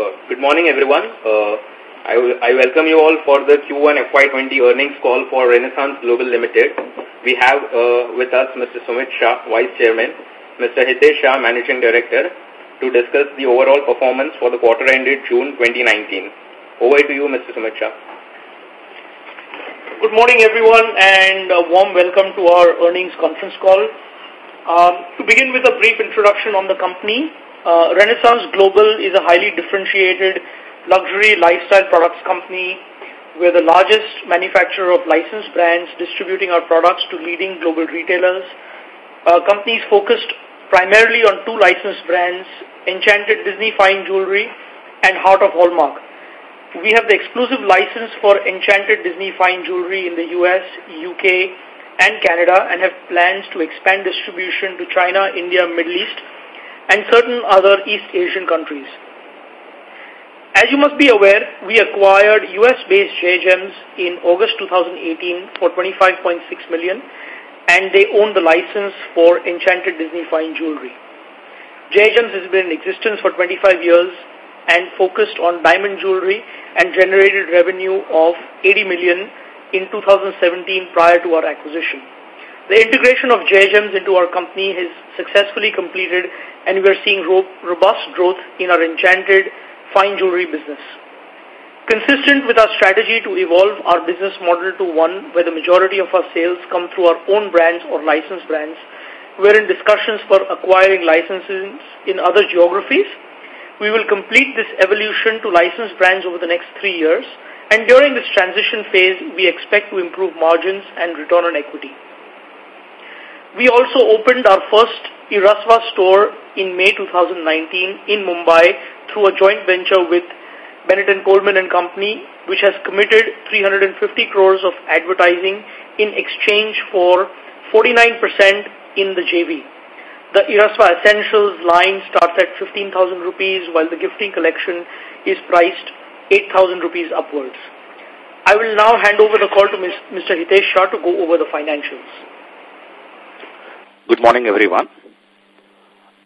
Uh, good morning, everyone. Uh, I, I welcome you all for the Q1 FY20 earnings call for Renaissance Global Limited. We have uh, with us Mr. Sumit Shah, Vice Chairman, Mr. Hitesh Shah, Managing Director, to discuss the overall performance for the quarter ended June 2019. Over to you, Mr. Sumit Shah. Good morning, everyone, and a warm welcome to our earnings conference call. Um, to begin with a brief introduction on the company, uh, Renaissance Global is a highly differentiated luxury lifestyle products company. We're the largest manufacturer of licensed brands distributing our products to leading global retailers. Our company is focused primarily on two licensed brands, Enchanted Disney Fine Jewelry and Heart of Hallmark. We have the exclusive license for Enchanted Disney Fine Jewelry in the US, UK, and Canada and have plans to expand distribution to China, India, Middle East, and certain other East Asian countries. As you must be aware, we acquired US-based Jay Gems in August 2018 for 25.6 million and they own the license for Enchanted Disney Fine Jewelry. Jay Gems has been in existence for 25 years and focused on diamond jewelry and generated revenue of 80 million in 2017 prior to our acquisition. The integration of Jay Gems into our company has successfully completed and we are seeing ro robust growth in our enchanted fine jewelry business. Consistent with our strategy to evolve our business model to one where the majority of our sales come through our own brands or licensed brands, we're in discussions for acquiring licenses in other geographies. We will complete this evolution to licensed brands over the next three years, and during this transition phase, we expect to improve margins and return on equity. We also opened our first Irasva store in May 2019 in Mumbai through a joint venture with Bennett Coleman and Company, which has committed 350 crores of advertising in exchange for 49% in the JV. The Irasva Essentials line starts at 15,000 rupees, while the gifting collection is priced 8,000 rupees upwards. I will now hand over the call to Mr. Hitesh Shah to go over the financials. Good morning, everyone.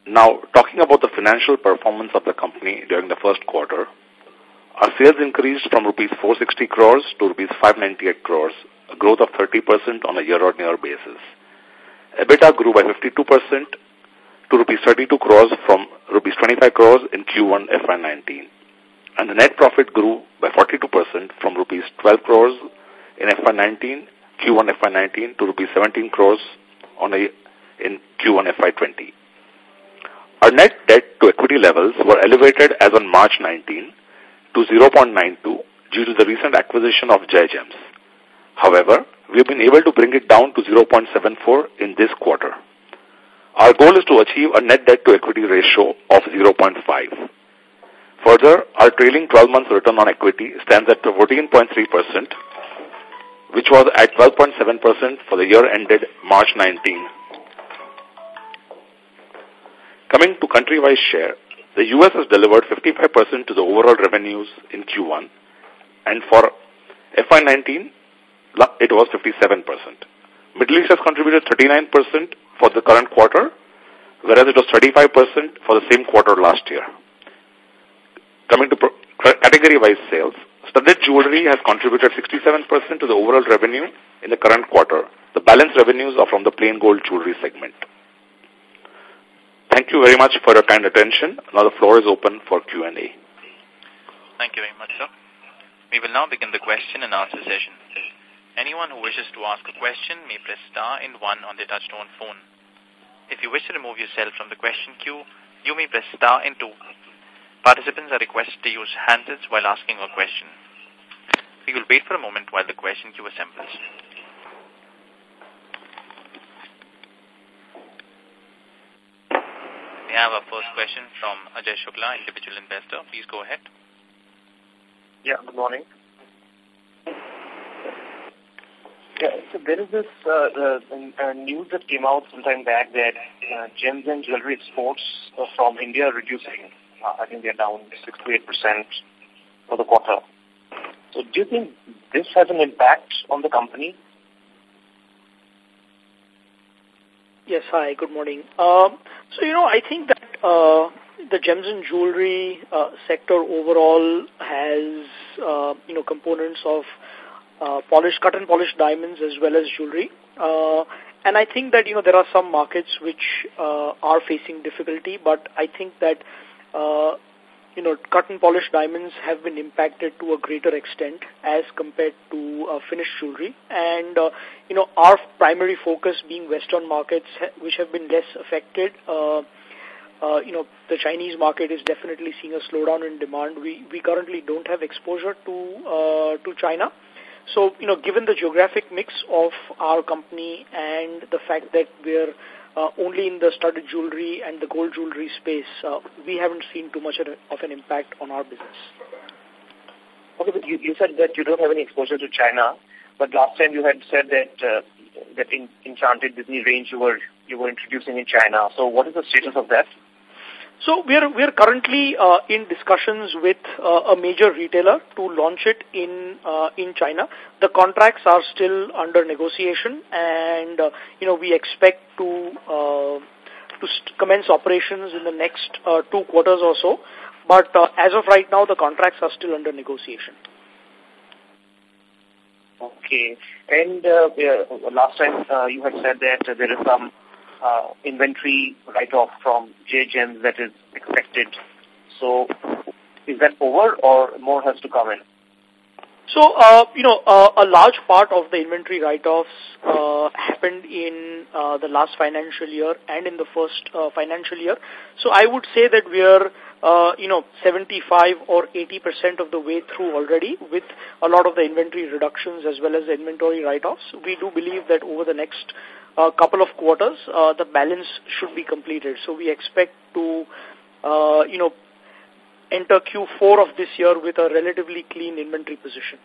Now, talking about the financial performance of the company during the first quarter, our sales increased from rupees 460 crores to rupees 598 crores, a growth of 30% on a year-on-year basis. EBITDA grew by 52% to rupees 32 crores from rupees 25 crores in Q1 FY19. And the net profit grew by 42% from rupees 12 crores in FY19, Q1 FY19 to rupees 17 crores on a in Q1 FY20. Our net debt to equity levels were elevated as on March 19 to 0.92 due to the recent acquisition of Jay Gems. However, we have been able to bring it down to 0.74 in this quarter. Our goal is to achieve a net debt to equity ratio of 0.5. Further, our trailing 12 months return on equity stands at 14.3%, which was at 12.7% for the year ended March 19. Coming to country-wise share, the U.S. has delivered 55% to the overall revenues in Q1, and for FY19, it was 57%. Middle East has contributed 39% for the current quarter, whereas it was 35% for the same quarter last year. Coming to category-wise sales, studded jewelry has contributed 67% to the overall revenue in the current quarter. The balance revenues are from the plain gold jewelry segment. Thank you very much for your kind attention. Now the floor is open for Q&A. Thank you very much, sir. We will now begin the question and answer session. Anyone who wishes to ask a question may press star and one on their touchtone phone. If you wish to remove yourself from the question queue, you may press star and two. Participants are requested to use handsets while asking a question. We will wait for a moment while the question queue assembles. We have our first question from Ajay Shukla, individual investor. Please go ahead. Yeah, good morning. Yeah, so there is this uh, uh, news that came out sometime back that uh, gems and jewelry exports from India are reducing. Uh, I think they're down 6 to 8% for the quarter. So do you think this has an impact on the company? Yes, hi, good morning. Um, so, you know, I think that, uh, the gems and jewelry uh, sector overall has, uh, you know, components of uh, polished, cut and polished diamonds as well as jewelry. Uh, and I think that, you know, there are some markets which uh, are facing difficulty, but I think that, uh, you know, cut and polished diamonds have been impacted to a greater extent as compared to uh, finished jewelry. And, uh, you know, our primary focus being Western markets, which have been less affected, uh, uh, you know, the Chinese market is definitely seeing a slowdown in demand. We, we currently don't have exposure to, uh, to China. So, you know, given the geographic mix of our company and the fact that we're uh, only in the studded jewelry and the gold jewelry space, uh, we haven't seen too much of an impact on our business. Okay, but you, you said that you don't have any exposure to China, but last time you had said that uh, that in Enchanted Disney range you were you were introducing in China. So, what is the status of that? So we are we are currently uh, in discussions with uh, a major retailer to launch it in uh, in China. The contracts are still under negotiation, and uh, you know we expect to uh, to commence operations in the next uh, two quarters or so. But uh, as of right now, the contracts are still under negotiation. Okay. And uh, last time uh, you had said that there is some uh, inventory write-off from Jay Gems that is expected. So is that over or more has to come in? So, uh, you know, uh, a large part of the inventory write-offs uh, happened in uh, the last financial year and in the first uh, financial year. So I would say that we are, uh, you know, 75 or 80% of the way through already with a lot of the inventory reductions as well as the inventory write-offs. We do believe that over the next a couple of quarters, uh, the balance should be completed. So we expect to, uh, you know, enter Q4 of this year with a relatively clean inventory position.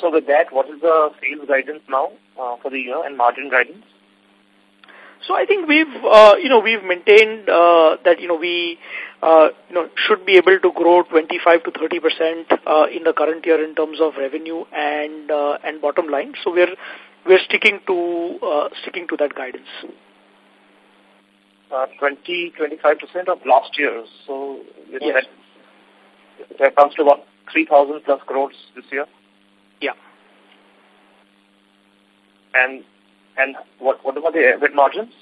So with that, what is the sales guidance now uh, for the year and margin guidance? So I think we've, uh, you know, we've maintained uh, that, you know, we, uh, you know, should be able to grow 25 to 30 percent uh, in the current year in terms of revenue and uh, and bottom line. So we're we're sticking to uh, sticking to that guidance. Uh, 20, 25% of last year. So yes. that, that comes to about 3,000 plus crores this year? Yeah. And and what, what about the EBIT margins?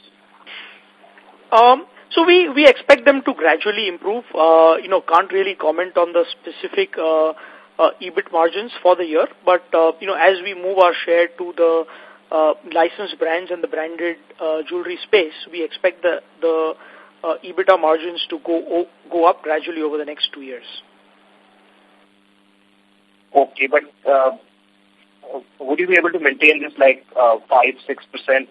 Um, so we, we expect them to gradually improve. Uh, you know, can't really comment on the specific uh, uh, EBIT margins for the year. But, uh, you know, as we move our share to the uh, licensed brands and the branded uh, jewelry space, we expect the, the uh, EBITDA margins to go, go up gradually over the next two years. Okay, but uh, would you be able to maintain this like uh, 5 6%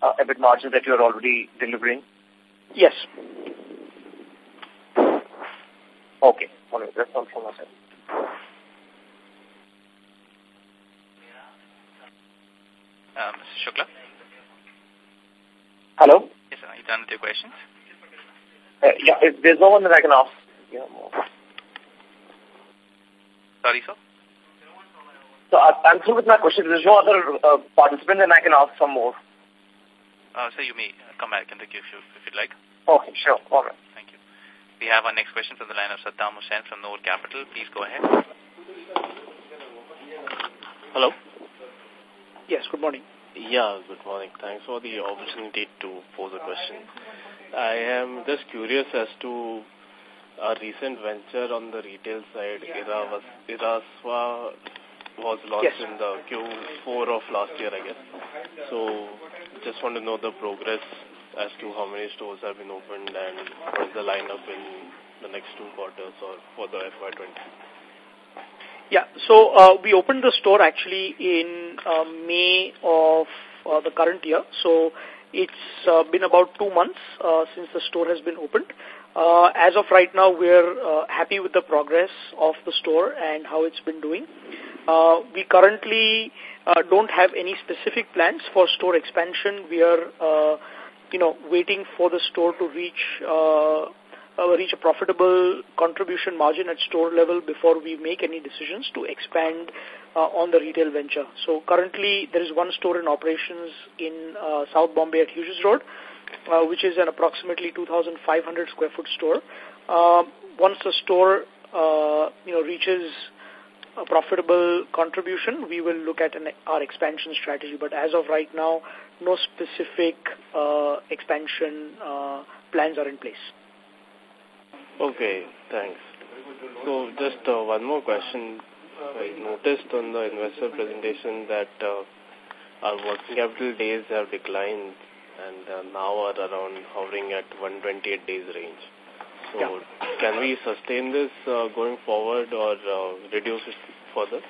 uh, EBIT margin that you are already delivering? Yes. Okay, all right, that's all from my side. Uh, Mr. Shukla? Hello? Yes, sir. Are you done with your questions? Uh, yeah, if there's no one that I can ask. Yeah, Sorry, sir? So I'm through with my question. There's no other uh, participant, and I can ask some more. Uh, so you may come back in the queue if, you, if you'd like. Okay, sure. All right. Thank you. We have our next question from the line of Saddam Hussain from Noor Capital. Please go ahead. Hello? Yes, good morning. Yeah, good morning. Thanks for the opportunity to pose a question. I am just curious as to a recent venture on the retail side. Irasva was launched yes. in the Q4 of last year, I guess. So, just want to know the progress as to how many stores have been opened and what is the lineup in the next two quarters or for the FY20. Yeah, so uh, we opened the store actually in uh, May of uh, the current year. So it's uh, been about two months uh, since the store has been opened. Uh, as of right now, we're uh, happy with the progress of the store and how it's been doing. Uh, we currently uh, don't have any specific plans for store expansion. We are, uh, you know, waiting for the store to reach uh, uh, reach a profitable contribution margin at store level before we make any decisions to expand uh, on the retail venture. So currently there is one store in operations in uh, South Bombay at Hughes Road uh, which is an approximately 2,500 square foot store. Uh, once the store, uh, you know, reaches a profitable contribution, we will look at an, our expansion strategy. But as of right now, no specific uh, expansion uh, plans are in place. Okay, thanks. So just uh, one more question. I noticed on the investor presentation that uh, our working capital days have declined and uh, now are around hovering at 128 days range. So yeah. can we sustain this uh, going forward or uh, reduce it further?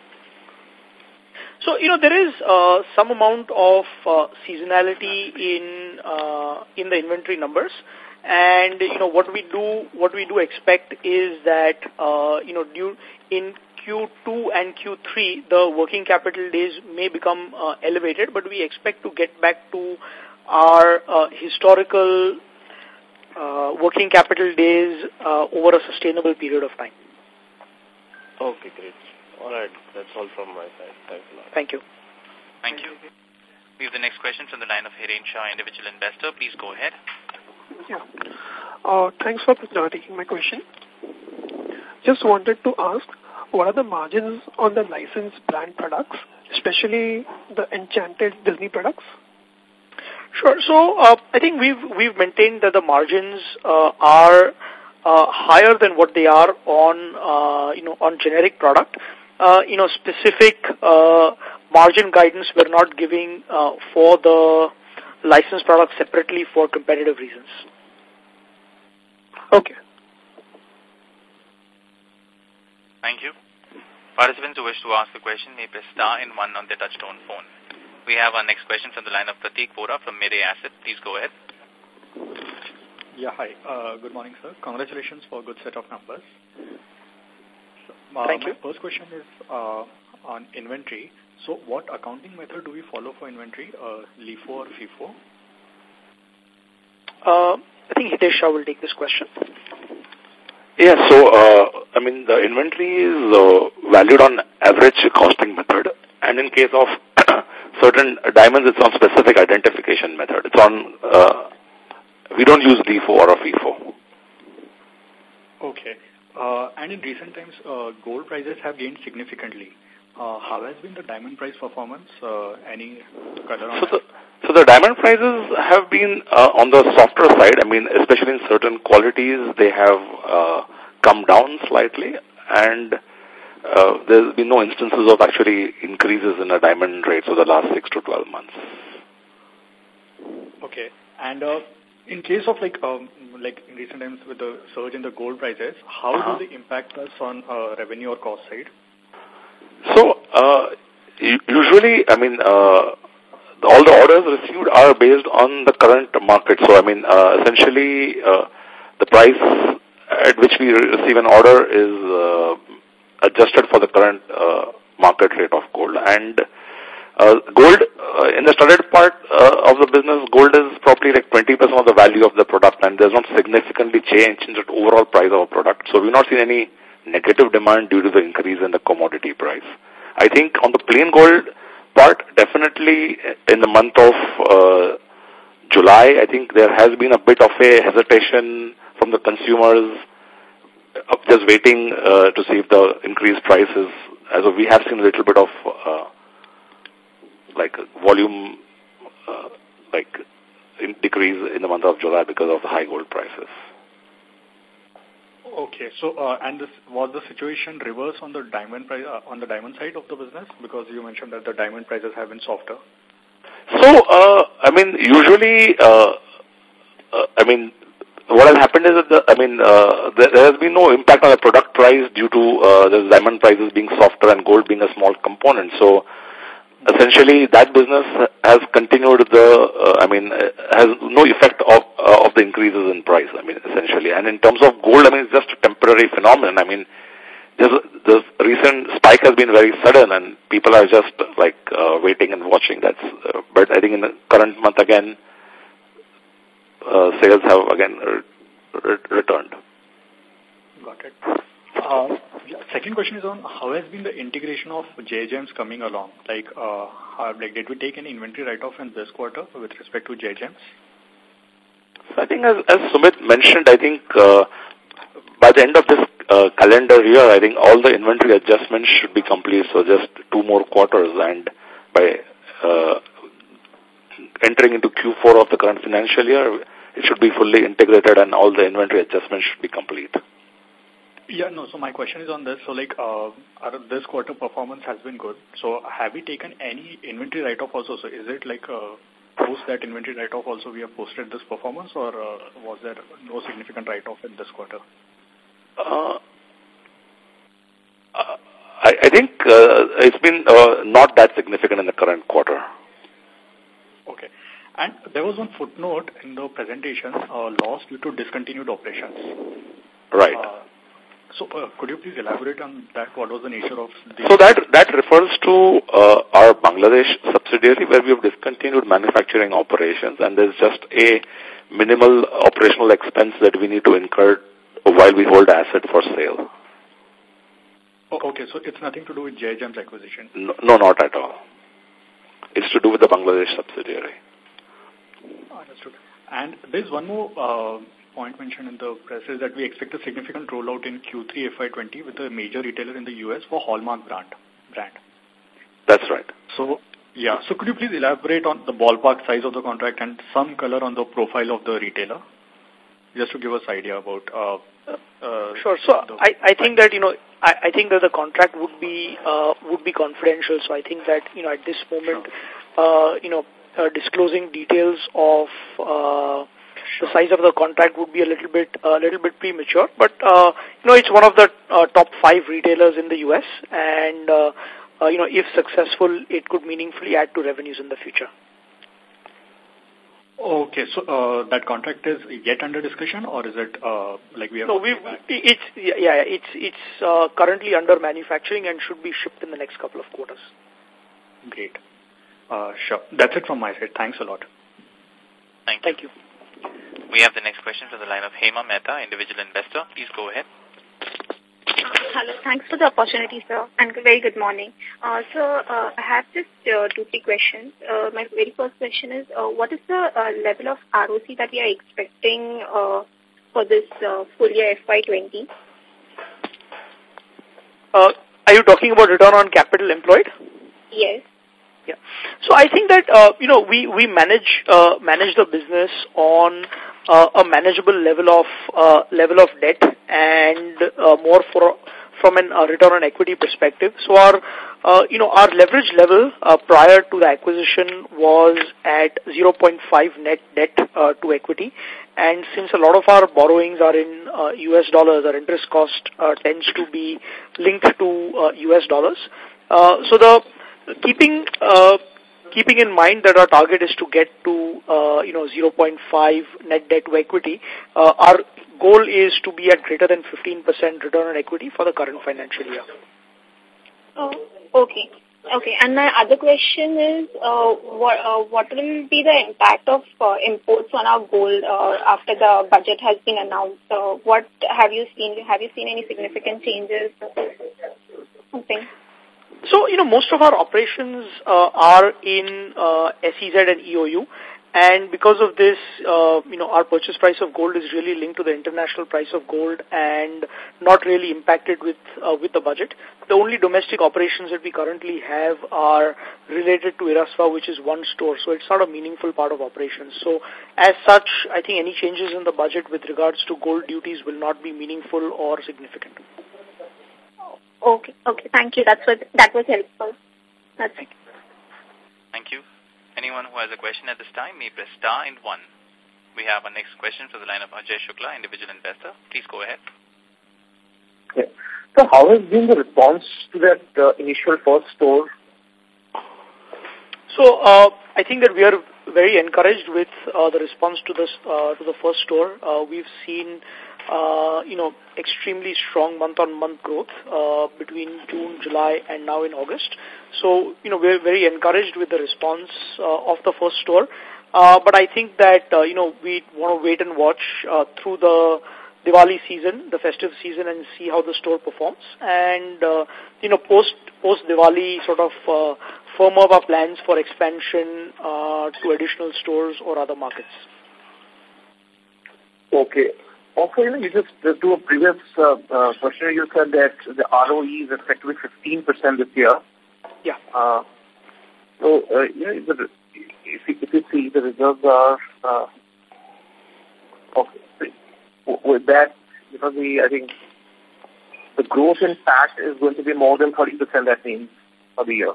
So, you know, there is uh, some amount of uh, seasonality in uh, in the inventory numbers. And, you know, what we do, what we do expect is that, uh, you know, due in Q2 and Q3, the working capital days may become uh, elevated, but we expect to get back to our uh, historical uh, working capital days uh, over a sustainable period of time. Okay, great. All right, that's all from my side. Thanks a lot. Thank you. Thank you. We have the next question from the line of Hiren Shah, individual investor. Please go ahead. Yeah. Uh, thanks for taking my question. Just wanted to ask, what are the margins on the licensed brand products, especially the enchanted Disney products? Sure. So uh, I think we've we've maintained that the margins uh, are uh, higher than what they are on uh, you know on generic product. Uh, you know specific uh, margin guidance we're not giving uh, for the licensed products separately for competitive reasons. Okay. Thank you. Participants who wish to ask a question may press star and one on their touchtone phone. We have our next question from the line of Pratik Bora from Mirae Asset. Please go ahead. Yeah, hi. Uh, good morning, sir. Congratulations for a good set of numbers. Uh, Thank my you. first question is uh, on inventory. So what accounting method do we follow for inventory, uh, LIFO or FIFO? Uh, I think Hitesh Shah will take this question. Yeah, so, uh, I mean, the inventory is uh, valued on average costing method. And in case of certain diamonds, it's on specific identification method. It's on, uh, we don't use LIFO or a FIFO. Okay. Uh, and in recent times, uh, gold prices have gained significantly. Uh, how has been the diamond price performance? Uh, any color on so that? The, so the diamond prices have been uh, on the softer side. I mean, especially in certain qualities, they have uh, come down slightly. And uh, there's been no instances of actually increases in the diamond rates over the last 6 to 12 months. Okay. And uh, in case of like um, like in recent times with the surge in the gold prices, how uh -huh. do they impact us on uh, revenue or cost side? So, uh, usually, I mean, uh, all the orders received are based on the current market. So, I mean, uh, essentially, uh, the price at which we receive an order is uh, adjusted for the current uh, market rate of gold. And uh, gold, uh, in the studded part of the business, gold is probably like 20% of the value of the product and there's not significantly change in the overall price of a product. So we've not seen any negative demand due to the increase in the commodity price. I think on the plain gold part, definitely in the month of uh, July, I think there has been a bit of a hesitation from the consumers just waiting uh, to see if the increased prices, as we have seen a little bit of uh, like volume uh, like in decrease in the month of July because of the high gold prices. Okay, so uh, and this was the situation reverse on the diamond price uh, on the diamond side of the business because you mentioned that the diamond prices have been softer. So uh, I mean, usually, uh, uh, I mean, what has happened is that the, I mean, uh, there, there, has been no impact on the product price due to uh, the diamond prices being softer and gold being a small component. So essentially that business has continued the, uh, I mean, has no effect of, uh, of the increases in price, I mean, essentially. And in terms of gold, I mean, it's just a temporary phenomenon. I mean, this, this recent spike has been very sudden and people are just like uh, waiting and watching. That's, uh, but I think in the current month again, uh, sales have again re returned. Got it. Second question is on how has been the integration of J coming along? Like, uh, how, like did we take any inventory write-off in this quarter with respect to Jay Gems? I think as, as Sumit mentioned, I think uh, by the end of this uh, calendar year, I think all the inventory adjustments should be complete. So just two more quarters, and by uh, entering into Q4 of the current financial year, it should be fully integrated, and all the inventory adjustments should be complete. Yeah, no, so my question is on this. So, like, uh, this quarter performance has been good. So, have we taken any inventory write-off also? So, is it like uh, post that inventory write-off also we have posted this performance or uh, was there no significant write-off in this quarter? Uh, uh I, I think uh, it's been uh, not that significant in the current quarter. Okay. And there was one footnote in the presentation, uh, loss due to discontinued operations. Right. Uh, so, uh, could you please elaborate on that? What was the nature of the... So that, that refers to uh, our Bangladesh subsidiary where we have discontinued manufacturing operations and there's just a minimal operational expense that we need to incur while we hold asset for sale. Oh, okay, so it's nothing to do with Jay Gems acquisition? No, no, not at all. It's to do with the Bangladesh subsidiary. Understood. And there's one more uh, point mentioned in the press is that we expect a significant rollout in Q3 FY20 with a major retailer in the U.S. for Hallmark brand. brand. That's right. So, yeah. So could you please elaborate on the ballpark size of the contract and some color on the profile of the retailer? Just to give us idea about... Uh, uh, sure. So I, I think that, you know, I, I think that the contract would be uh, would be confidential. So I think that, you know, at this moment, sure. uh, you know, uh, disclosing details of uh, the size of the contract would be a little bit a little bit premature. But uh, you know, it's one of the uh, top five retailers in the U.S. and uh, uh, you know, if successful, it could meaningfully add to revenues in the future. Okay, so uh, that contract is yet under discussion, or is it uh, like we have? No, we it's yeah, yeah it's it's uh, currently under manufacturing and should be shipped in the next couple of quarters. Great, uh, sure. That's it from my side. Thanks a lot. Thank you. Thank you. We have the next question from the line of Hema Mehta, individual investor. Please go ahead. Hello. Thanks for the opportunity, sir, and very good morning. Uh, so, uh, I have just uh, two, three questions. Uh, my very first question is, uh, what is the uh, level of ROC that we are expecting uh, for this uh, full year FY20? Uh, are you talking about return on capital employed? Yes. Yeah. So I think that, uh, you know, we, we manage, uh, manage the business on uh, a manageable level of, uh, level of debt and uh, more for, from an uh, return on equity perspective. So our, uh, you know, our leverage level uh, prior to the acquisition was at 0.5 net debt uh, to equity. And since a lot of our borrowings are in uh, US dollars, our interest cost uh, tends to be linked to uh, US dollars. Uh, so the keeping uh, keeping in mind that our target is to get to uh, you know 0.5 net debt to equity, uh, our goal is to be at greater than 15% return on equity for the current financial year. Oh, okay. Okay, and my other question is, uh, what uh, what will be the impact of uh, imports on our gold uh, after the budget has been announced? Uh, what have you seen? Have you seen any significant changes? Something. So, you know, most of our operations uh, are in uh, SEZ and EOU. And because of this, uh, you know, our purchase price of gold is really linked to the international price of gold and not really impacted with uh, with the budget. The only domestic operations that we currently have are related to Irasva, which is one store. So it's not a meaningful part of operations. So as such, I think any changes in the budget with regards to gold duties will not be meaningful or significant. Okay, okay. Thank you. That's what that was helpful. That's it. Thank you. Anyone who has a question at this time may press star and one. We have our next question from the line of Ajay Shukla, individual investor. Please go ahead. Okay. So how has been the response to that uh, initial first store? So uh, I think that we are very encouraged with uh, the response to this uh, to the first store. Uh, we've seen uh, you know, extremely strong month-on-month -month growth uh, between June, July, and now in August. So, you know, we're very encouraged with the response uh, of the first store. Uh, but I think that, uh, you know, we want to wait and watch uh, through the Diwali season, the festive season, and see how the store performs. And, uh, you know, post, post Diwali sort of uh, firm up our plans for expansion uh, to additional stores or other markets. Okay. Also, you know, you just, uh, to a previous uh, uh, question, you said that the ROE is expected to be 15% this year. Yeah. Uh, so, uh, you know, the, if, you, if you see the results are, uh, okay, with that, because the, I think the growth in PAT is going to be more than 30%, that means, for the year.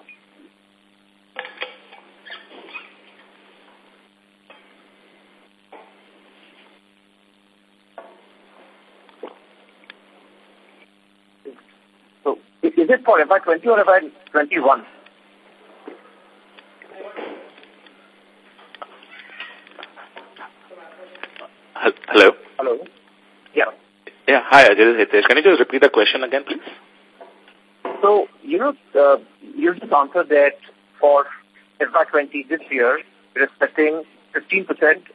So, is it for FY20 or FY21? Hello? Hello? Yeah. Yeah, hi, Ajay, Hitesh. Can you just repeat the question again, please? So, you know, uh, you just answered that for FY20 this year, you're expecting 15%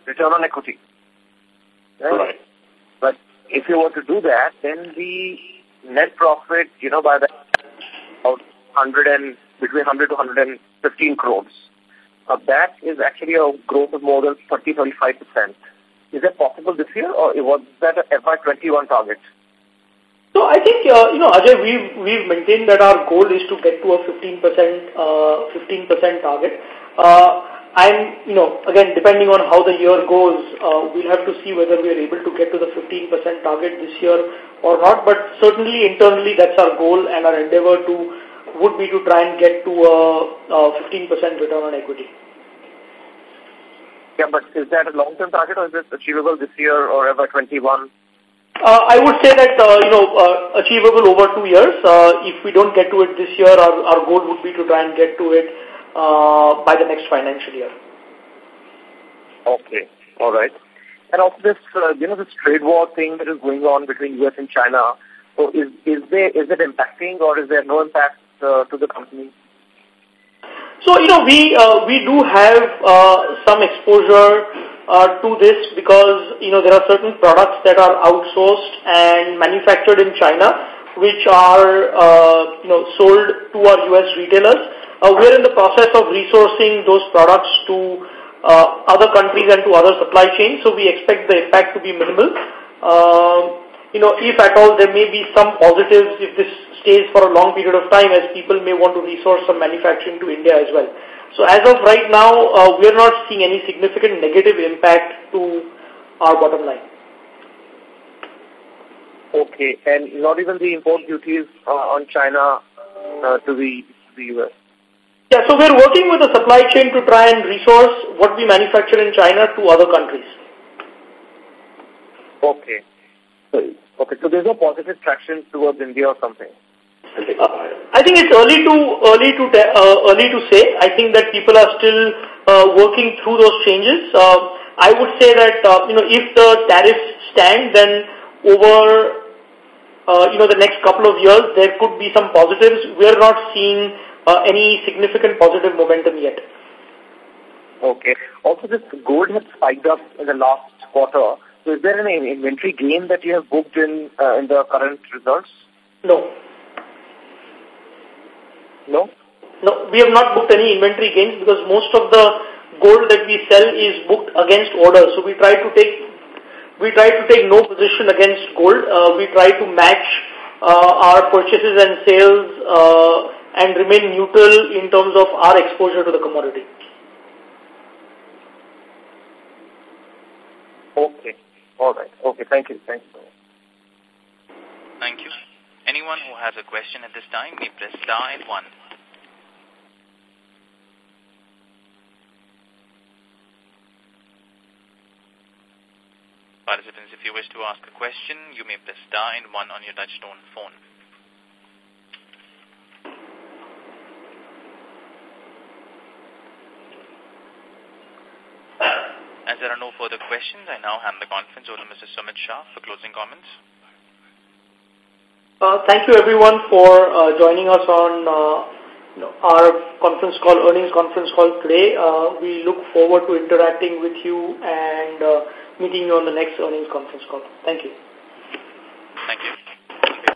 return on equity. Right? Right. But if you were to do that, then the net profit, you know, by the 100 and between 100 to 115 crores. Uh, that is actually a growth of more than 30, 35 percent. Is that possible this year, or was that a FY21 target? So I think, uh, you know, Ajay, we've, we've maintained that our goal is to get to a 15%, uh, 15% target. Uh, and, you know, again, depending on how the year goes, uh, we'll have to see whether we are able to get to the 15% target this year or not. But certainly internally, that's our goal and our endeavor to, would be to try and get to a, a 15% return on equity. Yeah, but is that a long-term target or is it achievable this year or ever 21? Uh, I would say that, uh, you know, uh, achievable over two years. Uh, if we don't get to it this year, our, our goal would be to try and get to it uh, by the next financial year. Okay, all right. And also this, uh, you know, this trade war thing that is going on between U.S. and China, so is, is, there, is it impacting or is there no impact uh, to the company? So, you know, we, uh, we do have uh, some exposure uh, to this because, you know, there are certain products that are outsourced and manufactured in China which are, uh, you know, sold to our U.S. retailers. Uh, we're in the process of resourcing those products to uh, other countries and to other supply chains, so we expect the impact to be minimal. Uh, you know, if at all there may be some positives if this stays for a long period of time as people may want to resource some manufacturing to India as well. So as of right now, uh, we are not seeing any significant negative impact to our bottom line. Okay, and not even the import duties uh, on China uh, to the, the U.S.? Yeah, so we're working with the supply chain to try and resource what we manufacture in China to other countries. Okay. Okay, so there's no positive traction towards India or something? Uh, I think it's early to early to uh, early to say. I think that people are still uh, working through those changes. Uh, I would say that uh, you know if the tariffs stand, then over uh, you know the next couple of years there could be some positives. We are not seeing uh, any significant positive momentum yet. Okay. Also, this gold has spiked up in the last quarter. So, is there any inventory gain that you have booked in uh, in the current results? No. No? No, we have not booked any inventory gains because most of the gold that we sell is booked against orders. So we try to take we try to take no position against gold. Uh, we try to match uh, our purchases and sales uh, and remain neutral in terms of our exposure to the commodity. Okay. All right. Okay. Thank you. Thank you. Thank you. Anyone who has a question at this time may press star and one. Participants, if you wish to ask a question, you may press star and one on your touchtone phone. As there are no further questions, I now hand the conference over to Mr. Sumit Shah for closing comments. Uh, thank you everyone for uh, joining us on uh, our conference call, earnings conference call today. Uh, we look forward to interacting with you and uh, meeting you on the next earnings conference call. Thank you.